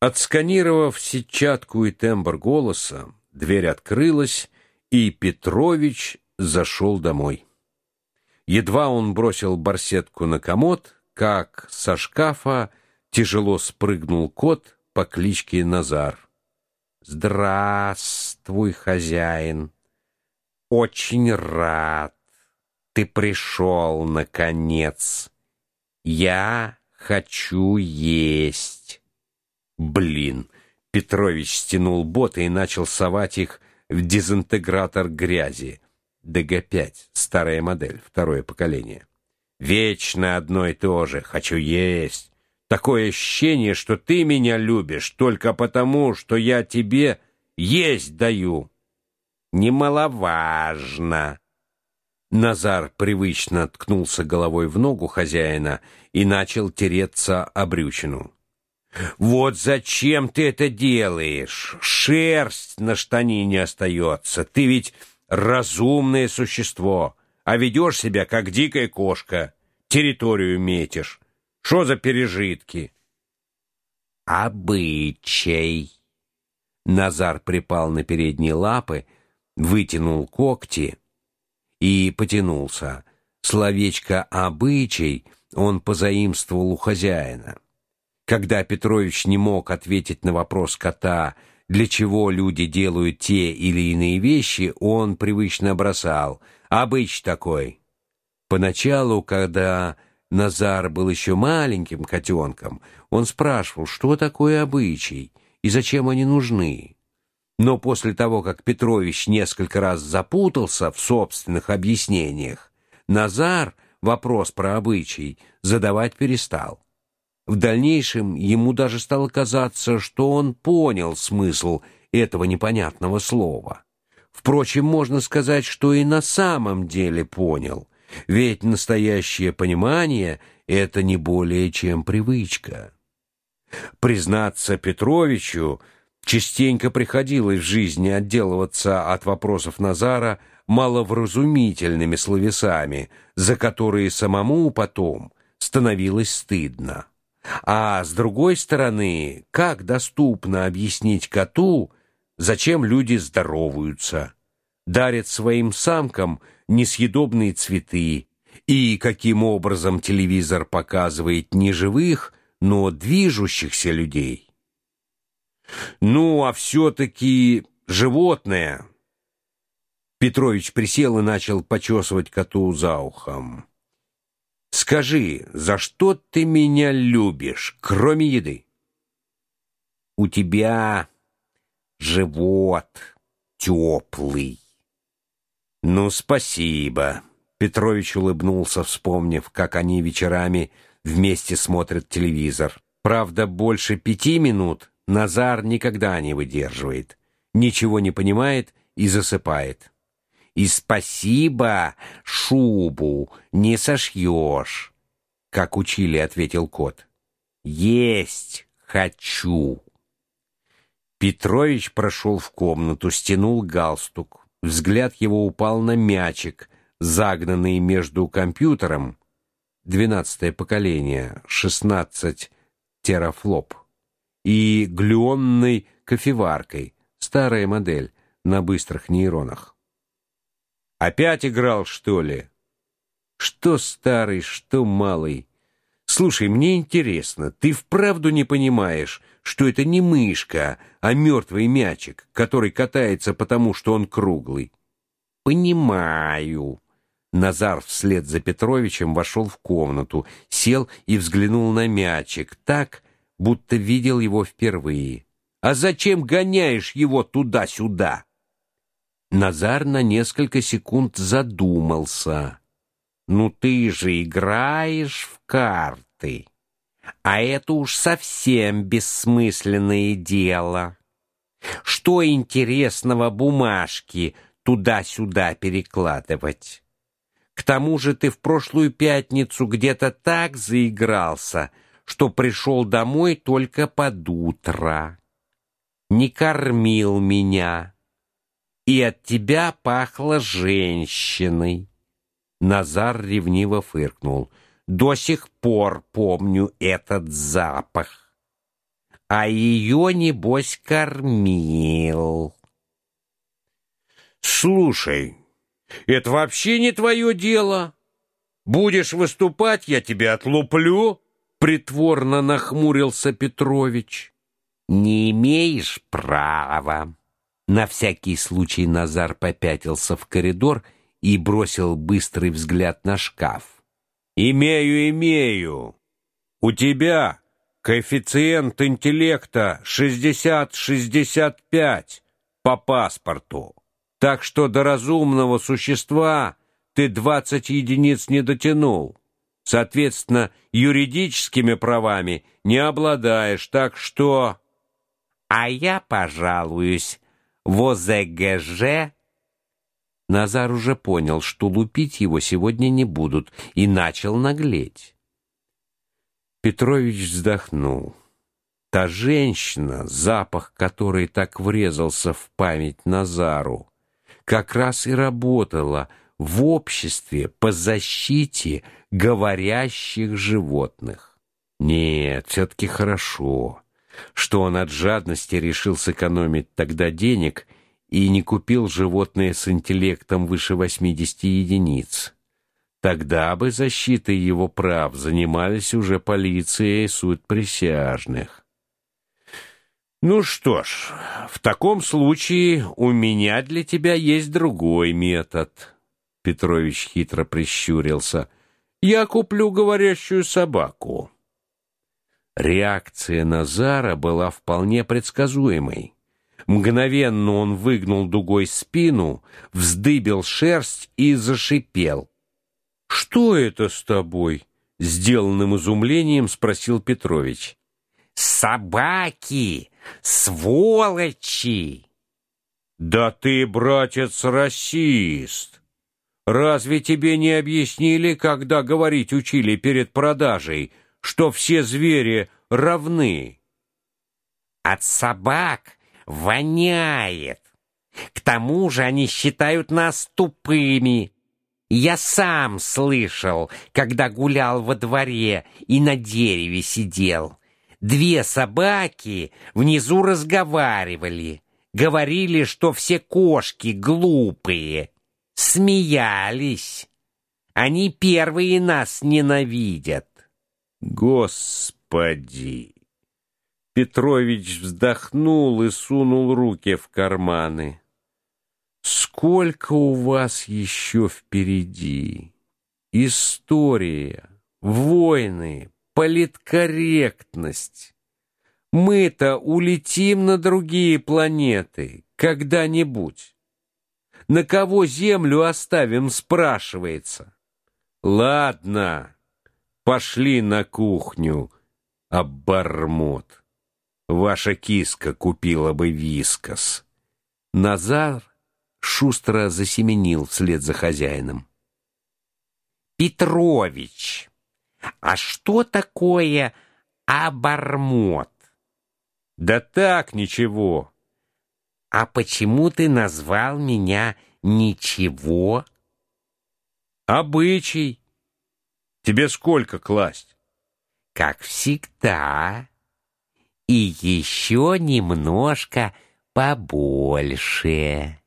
Отсканировав сетчатку и тембр голоса, дверь открылась, и Петрович зашел домой. Едва он бросил барсетку на комод, как со шкафа тяжело спрыгнул кот по кличке Назар. Здравствуй, хозяин. Очень рад. Ты пришел наконец. Я хочу есть. Блин. Петрович стянул боты и начал совать их в дезинтегратор грязи. ДГ-5, старая модель, второе поколение. Вечно одно и то же. Хочу есть. Такое ощущение, что ты меня любишь только потому, что я тебе есть даю. Немаловажно. Назар привычно ткнулся головой в ногу хозяина и начал тереться о брючину. Вот зачем ты это делаешь? Шерсть на штанине остается. Ты ведь разумное существо, а ведешь себя как дикая кошка. Территорию метишь. Что за пережитки? Обычай. Назар припал на передние лапы, вытянул когти и потянулся. Словечко обычай он позаимствовал у хозяина. Когда Петрович не мог ответить на вопрос кота, для чего люди делают те или иные вещи, он привычно бросал: "Обыч такой". Поначалу, когда Назар был еще маленьким котенком. Он спрашивал, что такое обычай и зачем они нужны. Но после того, как Петрович несколько раз запутался в собственных объяснениях, Назар вопрос про обычай задавать перестал. В дальнейшем ему даже стало казаться, что он понял смысл этого непонятного слова. Впрочем, можно сказать, что и на самом деле понял. Ведь настоящее понимание это не более чем привычка. Признаться Петровичу, частенько приходилось в жизни отделываться от вопросов Назара маловразумительными словесами, за которые самому потом становилось стыдно. А с другой стороны, как доступно объяснить коту, зачем люди здороваются, дарят своим самкам несъедобные цветы, и каким образом телевизор показывает не живых, но движущихся людей. Ну, а все таки животное. Петрович присел и начал почесывать коту за ухом. Скажи, за что ты меня любишь, кроме еды? У тебя живот теплый. Ну, спасибо. Петрович улыбнулся, вспомнив, как они вечерами вместе смотрят телевизор. Правда, больше пяти минут Назар никогда не выдерживает, ничего не понимает и засыпает. И спасибо, шубу не сошьешь, как учили, ответил кот. Есть хочу. Петрович прошел в комнату, стянул галстук, Взгляд его упал на мячик, загнанный между компьютером, двенадцатое поколение, 16 терафлоп, и глюонной кофеваркой, старая модель на быстрых нейронах. Опять играл, что ли? Что старый, что малый. Слушай, мне интересно, ты вправду не понимаешь, что это не мышка, а мертвый мячик, который катается потому, что он круглый. Понимаю. Назар вслед за Петровичем вошел в комнату, сел и взглянул на мячик, так, будто видел его впервые. А зачем гоняешь его туда-сюда? Назар на несколько секунд задумался. Ну ты же играешь в карты. А это уж совсем бессмысленное дело. Что интересного бумажки туда-сюда перекладывать? К тому же ты в прошлую пятницу где-то так заигрался, что пришел домой только под утро. Не кормил меня. И от тебя пахло женщиной. Назар ревниво фыркнул. До сих пор помню этот запах. а ее, небось, кормил. Слушай, это вообще не твое дело. Будешь выступать, я тебя отлуплю, притворно нахмурился Петрович. Не имеешь права. На всякий случай Назар попятился в коридор и бросил быстрый взгляд на шкаф. Имею, имею. У тебя коэффициент интеллекта 60-65 по паспорту. Так что до разумного существа ты 20 единиц не дотянул. Соответственно, юридическими правами не обладаешь, так что а я пожалуюсь в. Назар уже понял, что лупить его сегодня не будут, и начал наглеть. Петрович вздохнул. Та женщина, запах которой так врезался в память Назару, как раз и работала в обществе по защите говорящих животных. Нет, все таки хорошо, что он от жадности решил сэкономить тогда денег и не купил животное с интеллектом выше 80 единиц. Тогда бы защитой его прав занимались уже полиция и суд присяжных. Ну что ж, в таком случае у меня для тебя есть другой метод. Петрович хитро прищурился. Я куплю говорящую собаку. Реакция Назара была вполне предсказуемой. Мгновенно он выгнул дугой спину, вздыбил шерсть и зашипел. Что это с тобой? сделанным изумлением спросил Петрович. Собаки, сволочи. Да ты, братец, расист. Разве тебе не объяснили, когда говорить учили перед продажей, что все звери равны? От собак воняет. К тому же они считают нас тупыми. Я сам слышал, когда гулял во дворе и на дереве сидел. Две собаки внизу разговаривали, говорили, что все кошки глупые, смеялись. Они первые нас ненавидят. Господи! Петрович вздохнул и сунул руки в карманы. Сколько у вас еще впереди? История, войны, политкорректность. Мы-то улетим на другие планеты когда-нибудь. На кого землю оставим, спрашивается. Ладно, пошли на кухню, обормот. Ваша киска купила бы вискас. Назар шустро засеменил вслед за хозяином. Петрович, а что такое обормот? Да так, ничего. А почему ты назвал меня ничего? Обычай. Тебе сколько класть? Как всегда. И еще немножко побольше.